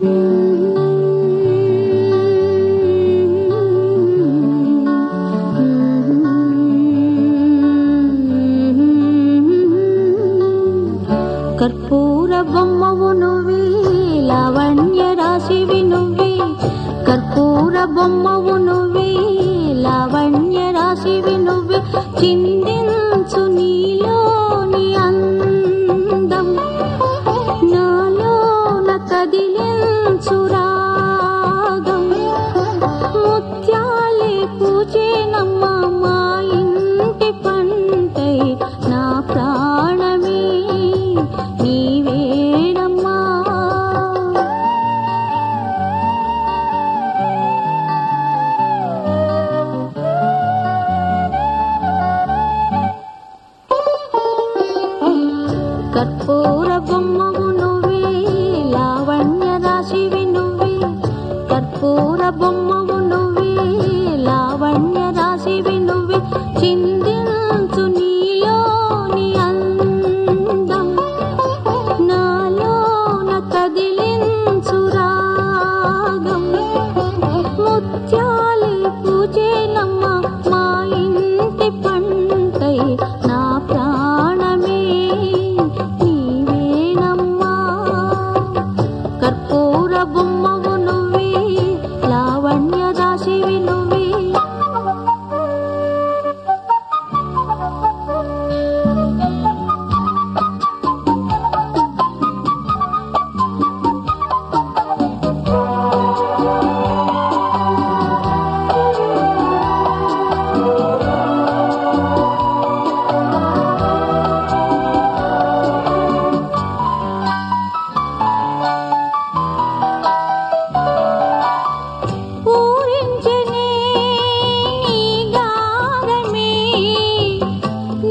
కర్పూర బొమ్మవు నువ్వే లావణ్య రాశివి నువ్వే. కర్పూర బొమ్మవు నువ్వే లావణ్య రాశివి నువ్వే. చిందిన కర్పూర బొమ్మము నువ్వే లావణ్య రాశివి నువ్వే. కర్పూర బొమ్మ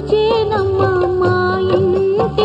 చూచేనమ్మా మా ఇంటి